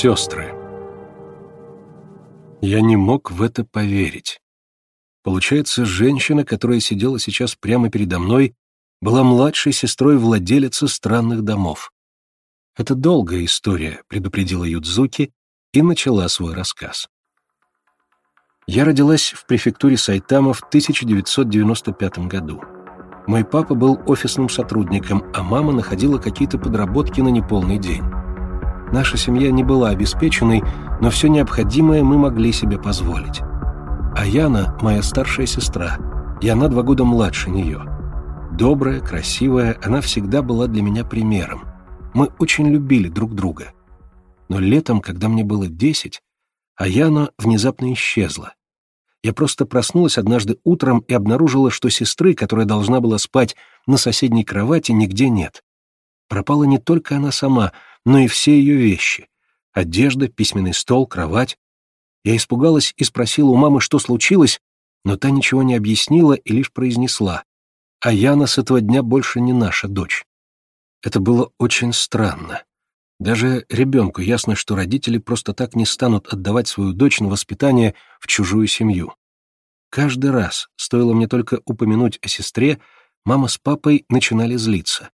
Сестры. Я не мог в это поверить. Получается, женщина, которая сидела сейчас прямо передо мной, была младшей сестрой владелицы странных домов. «Это долгая история», — предупредила Юдзуки и начала свой рассказ. Я родилась в префектуре Сайтама в 1995 году. Мой папа был офисным сотрудником, а мама находила какие-то подработки на неполный день. Наша семья не была обеспеченной, но все необходимое мы могли себе позволить. А Яна — моя старшая сестра, и она два года младше нее. Добрая, красивая, она всегда была для меня примером. Мы очень любили друг друга. Но летом, когда мне было десять, Аяна внезапно исчезла. Я просто проснулась однажды утром и обнаружила, что сестры, которая должна была спать на соседней кровати, нигде нет. Пропала не только она сама, но и все ее вещи. Одежда, письменный стол, кровать. Я испугалась и спросила у мамы, что случилось, но та ничего не объяснила и лишь произнесла. А Яна с этого дня больше не наша дочь. Это было очень странно. Даже ребенку ясно, что родители просто так не станут отдавать свою дочь на воспитание в чужую семью. Каждый раз, стоило мне только упомянуть о сестре, мама с папой начинали злиться.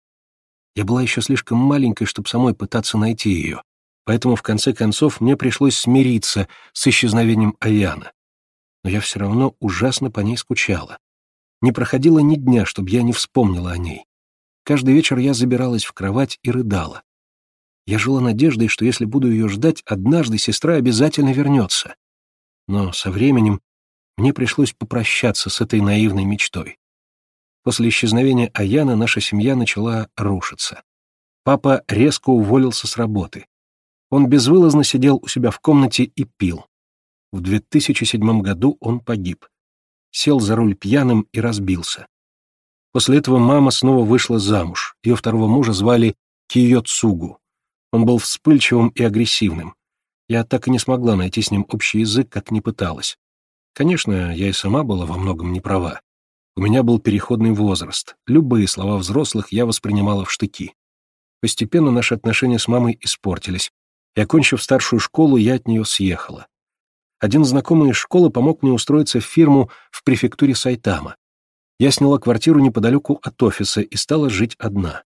Я была еще слишком маленькой, чтобы самой пытаться найти ее, поэтому в конце концов мне пришлось смириться с исчезновением Аяна. Но я все равно ужасно по ней скучала. Не проходило ни дня, чтобы я не вспомнила о ней. Каждый вечер я забиралась в кровать и рыдала. Я жила надеждой, что если буду ее ждать, однажды сестра обязательно вернется. Но со временем мне пришлось попрощаться с этой наивной мечтой. После исчезновения Аяна наша семья начала рушиться. Папа резко уволился с работы. Он безвылазно сидел у себя в комнате и пил. В 2007 году он погиб. Сел за руль пьяным и разбился. После этого мама снова вышла замуж. Ее второго мужа звали Кио Цугу. Он был вспыльчивым и агрессивным. Я так и не смогла найти с ним общий язык, как не пыталась. Конечно, я и сама была во многом не права. У меня был переходный возраст. Любые слова взрослых я воспринимала в штыки. Постепенно наши отношения с мамой испортились, и, окончив старшую школу, я от нее съехала. Один знакомый из школы помог мне устроиться в фирму в префектуре Сайтама. Я сняла квартиру неподалеку от офиса и стала жить одна.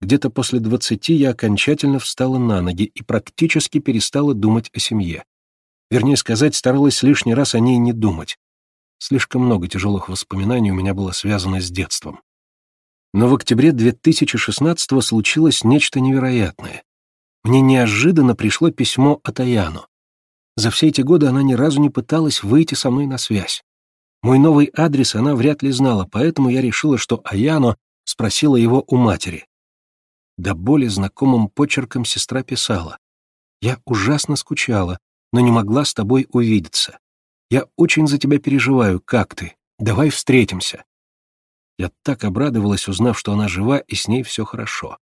Где-то после двадцати я окончательно встала на ноги и практически перестала думать о семье. Вернее сказать, старалась лишний раз о ней не думать. Слишком много тяжелых воспоминаний у меня было связано с детством. Но в октябре 2016-го случилось нечто невероятное. Мне неожиданно пришло письмо от Аяну. За все эти годы она ни разу не пыталась выйти со мной на связь. Мой новый адрес она вряд ли знала, поэтому я решила, что Аяно спросила его у матери. До боли знакомым почерком сестра писала. «Я ужасно скучала, но не могла с тобой увидеться. Я очень за тебя переживаю. Как ты? Давай встретимся». Я так обрадовалась, узнав, что она жива и с ней все хорошо.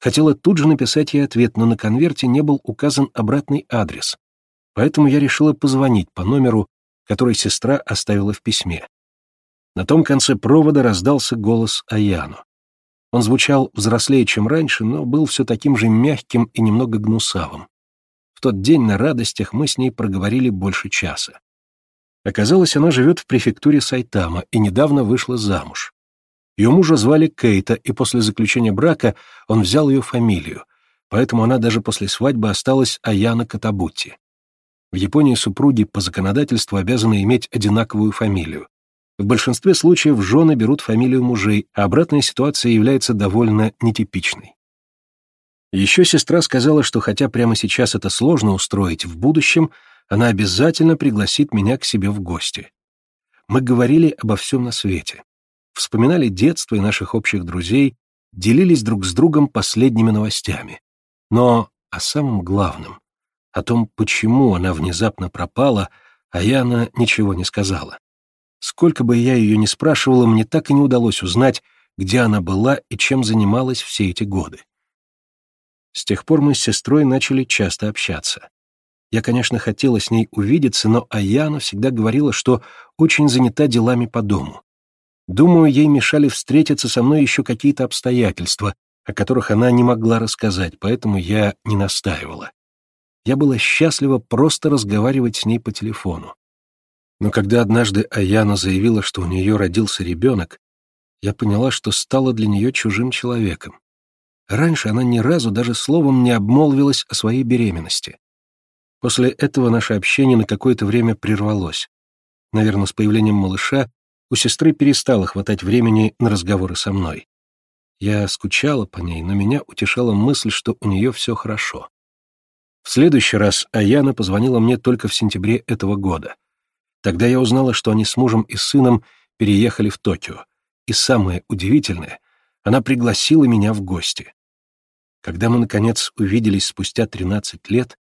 Хотела тут же написать ей ответ, но на конверте не был указан обратный адрес. Поэтому я решила позвонить по номеру, который сестра оставила в письме. На том конце провода раздался голос Аяну. Он звучал взрослее, чем раньше, но был все таким же мягким и немного гнусавым. В тот день на радостях мы с ней проговорили больше часа. Оказалось, она живет в префектуре Сайтама и недавно вышла замуж. Ее мужа звали Кейта, и после заключения брака он взял ее фамилию, поэтому она даже после свадьбы осталась Аяна Катабути. В Японии супруги по законодательству обязаны иметь одинаковую фамилию. В большинстве случаев жены берут фамилию мужей, а обратная ситуация является довольно нетипичной. Еще сестра сказала, что хотя прямо сейчас это сложно устроить, в будущем она обязательно пригласит меня к себе в гости. Мы говорили обо всем на свете. Вспоминали детство и наших общих друзей, делились друг с другом последними новостями. Но о самом главном, о том, почему она внезапно пропала, а Яна ничего не сказала. Сколько бы я ее ни спрашивала, мне так и не удалось узнать, где она была и чем занималась все эти годы. С тех пор мы с сестрой начали часто общаться. Я, конечно, хотела с ней увидеться, но Аяна всегда говорила, что очень занята делами по дому. Думаю, ей мешали встретиться со мной еще какие-то обстоятельства, о которых она не могла рассказать, поэтому я не настаивала. я была счастлива просто разговаривать с ней по телефону. Но когда однажды Аяна заявила, что у нее родился ребенок, я поняла, что стала для нее чужим человеком. Раньше она ни разу даже словом не обмолвилась о своей беременности. После этого наше общение на какое-то время прервалось. Наверное, с появлением малыша у сестры перестало хватать времени на разговоры со мной. Я скучала по ней, но меня утешала мысль, что у нее все хорошо. В следующий раз Аяна позвонила мне только в сентябре этого года. Тогда я узнала, что они с мужем и сыном переехали в Токио. И самое удивительное, она пригласила меня в гости. Когда мы, наконец, увиделись спустя 13 лет,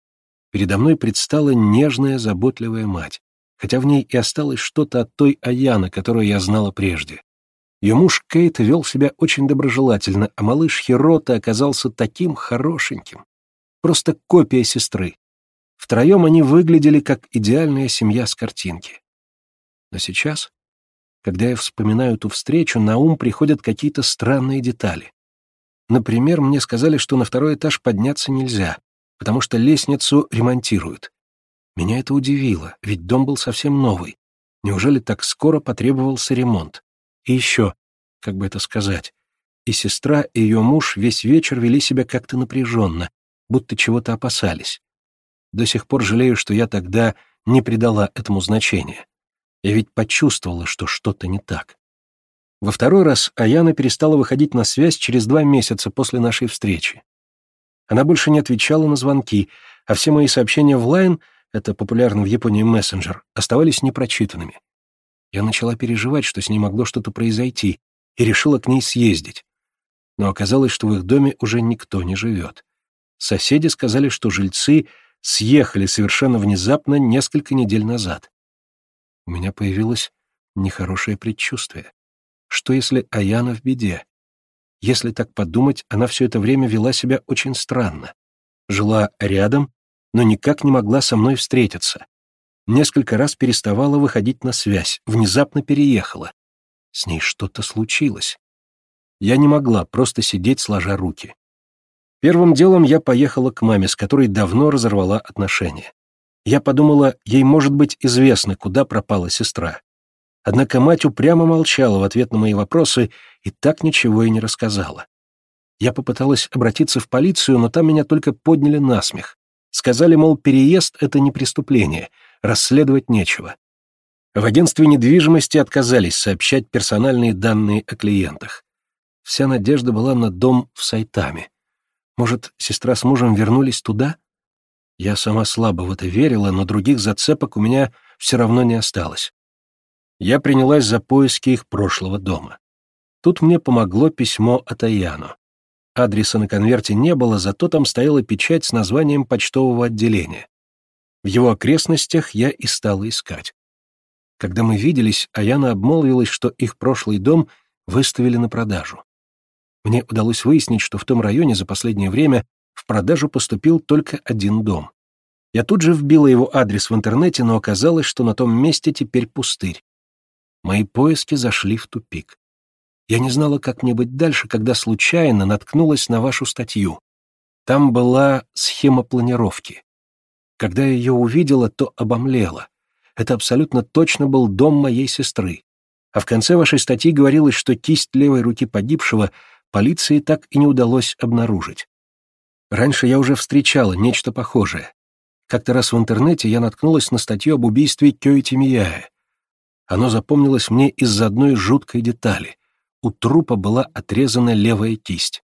передо мной предстала нежная, заботливая мать, хотя в ней и осталось что-то от той Аяны, которую я знала прежде. Ее муж Кейт вел себя очень доброжелательно, а малыш Хирота оказался таким хорошеньким. Просто копия сестры. Втроем они выглядели как идеальная семья с картинки. Но сейчас когда я вспоминаю ту встречу, на ум приходят какие-то странные детали. Например, мне сказали, что на второй этаж подняться нельзя, потому что лестницу ремонтируют. Меня это удивило, ведь дом был совсем новый. Неужели так скоро потребовался ремонт? И еще, как бы это сказать, и сестра, и ее муж весь вечер вели себя как-то напряженно, будто чего-то опасались. До сих пор жалею, что я тогда не придала этому значения. Я ведь почувствовала, что что-то не так. Во второй раз Аяна перестала выходить на связь через два месяца после нашей встречи. Она больше не отвечала на звонки, а все мои сообщения в Лайн, это популярный в Японии мессенджер, оставались непрочитанными. Я начала переживать, что с ней могло что-то произойти, и решила к ней съездить. Но оказалось, что в их доме уже никто не живет. Соседи сказали, что жильцы съехали совершенно внезапно несколько недель назад. У меня появилось нехорошее предчувствие. Что если Аяна в беде? Если так подумать, она все это время вела себя очень странно. Жила рядом, но никак не могла со мной встретиться. Несколько раз переставала выходить на связь, внезапно переехала. С ней что-то случилось. Я не могла просто сидеть, сложа руки. Первым делом я поехала к маме, с которой давно разорвала отношения. Я подумала, ей может быть известно, куда пропала сестра. Однако мать упрямо молчала в ответ на мои вопросы и так ничего и не рассказала. Я попыталась обратиться в полицию, но там меня только подняли на смех. Сказали, мол, переезд — это не преступление, расследовать нечего. В агентстве недвижимости отказались сообщать персональные данные о клиентах. Вся надежда была на дом в Сайтаме. Может, сестра с мужем вернулись туда? Я сама слабо в это верила, но других зацепок у меня все равно не осталось. Я принялась за поиски их прошлого дома. Тут мне помогло письмо от Аяну. Адреса на конверте не было, зато там стояла печать с названием почтового отделения. В его окрестностях я и стала искать. Когда мы виделись, Аяна обмолвилась, что их прошлый дом выставили на продажу. Мне удалось выяснить, что в том районе за последнее время в продажу поступил только один дом. Я тут же вбила его адрес в интернете, но оказалось, что на том месте теперь пустырь. Мои поиски зашли в тупик. Я не знала, как мне быть дальше, когда случайно наткнулась на вашу статью. Там была схема планировки. Когда я ее увидела, то обомлела. Это абсолютно точно был дом моей сестры. А в конце вашей статьи говорилось, что кисть левой руки погибшего полиции так и не удалось обнаружить. Раньше я уже встречала нечто похожее. Как-то раз в интернете я наткнулась на статью об убийстве Кёити Мияэ. Оно запомнилось мне из-за одной жуткой детали. У трупа была отрезана левая кисть.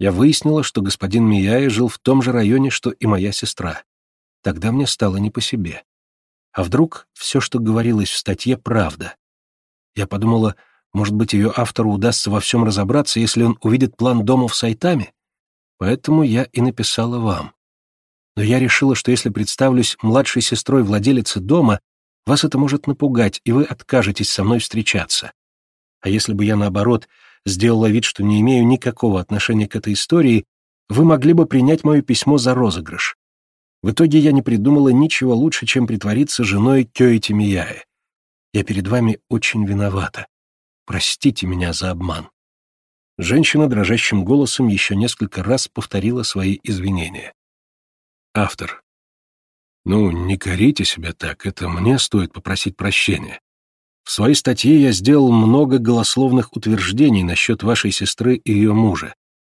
Я выяснила, что господин Мияэ жил в том же районе, что и моя сестра. Тогда мне стало не по себе. А вдруг все, что говорилось в статье, правда? Я подумала, может быть, ее автору удастся во всем разобраться, если он увидит план дома в Сайтаме? Поэтому я и написала вам. Но я решила, что если представлюсь младшей сестрой владелицы дома, вас это может напугать, и вы откажетесь со мной встречаться. А если бы я, наоборот, сделала вид, что не имею никакого отношения к этой истории, вы могли бы принять мое письмо за розыгрыш. В итоге я не придумала ничего лучше, чем притвориться женой Кёити Мияэ. Я перед вами очень виновата. Простите меня за обман. Женщина дрожащим голосом еще несколько раз повторила свои извинения. Автор. Ну, не корите себя так, это мне стоит попросить прощения. В своей статье я сделал много голословных утверждений насчет вашей сестры и ее мужа.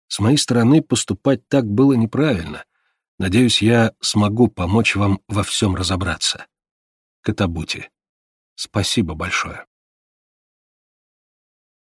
С моей стороны поступать так было неправильно. Надеюсь, я смогу помочь вам во всем разобраться. Катабути. Спасибо большое.